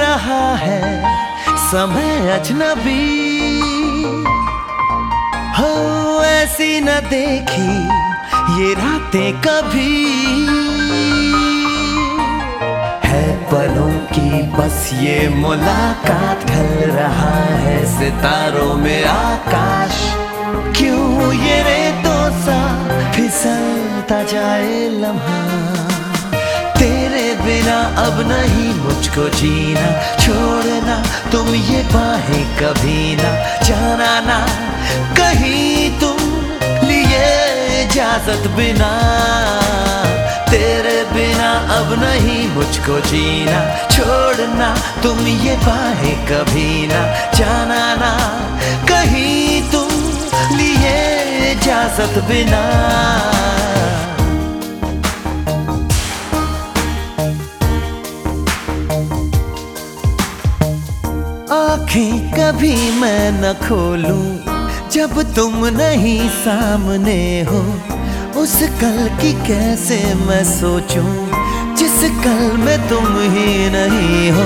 रहा है। समय अजनबी। हो, ऐसी न देखी ये रातें कभी। है पलों की बस ये मुलाकात, ढल रहा है सितारों में आकाश। क्यों ये रेतों सा फिसलता जाए लम्हा? अब नहीं मुझको जीना, छोड़ना तुम ये बाहें कभी ना। जाना ना, कहीं तुम लिए इजाज़त बिना। तेरे बिना अब नहीं मुझको जीना, छोड़ना तुम ये बाहें कभी ना। जाना ना, कहीं तुम लिए इजाज़त बिना। आँखें कभी मैं न खोलूं। जब तुम नहीं सामने हो, उस कल की कैसे मैं सोचूं? जिस कल में तुम ही नहीं हो।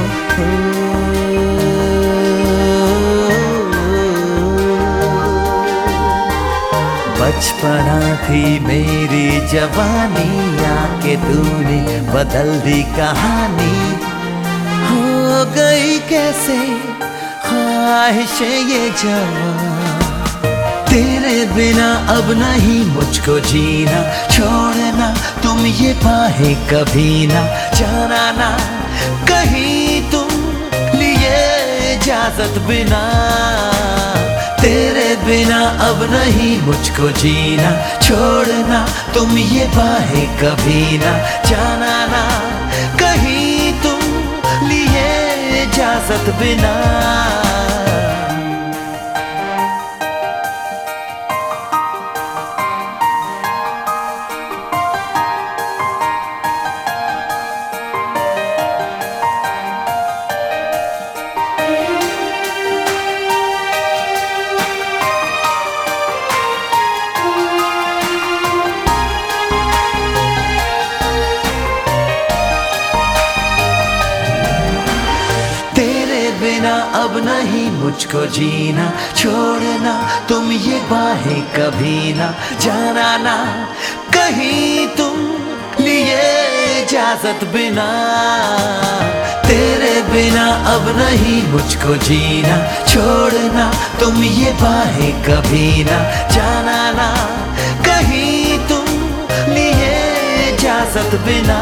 बचपना थी मेरी जवानी आके तूने बदल दी कहानी। हो गई कैसे? ख्वाहिशें ये जवान तेरे बिना अब नहीं मुझको जीना। छोड़ना तुम ये बाहें कभी ना। जाना ना, कहीं तुम लिए इजाज़त बिना। तेरे बिना अब नहीं मुझको जीना। छोड़ना तुम ये बाहें कभी ना। जाना ना, कहीं इजाज़त बिना अब नहीं मुझको जीना, छोड़ना, तुम ये बाहें कभी ना जाना ना कहीं तुम लिए इजाज़त बिना, तेरे बिना अब नहीं मुझको जीना, छोड़ना, तुम ये बाहें कभी ना जाना ना कहीं तुम लिए इजाज़त बिना।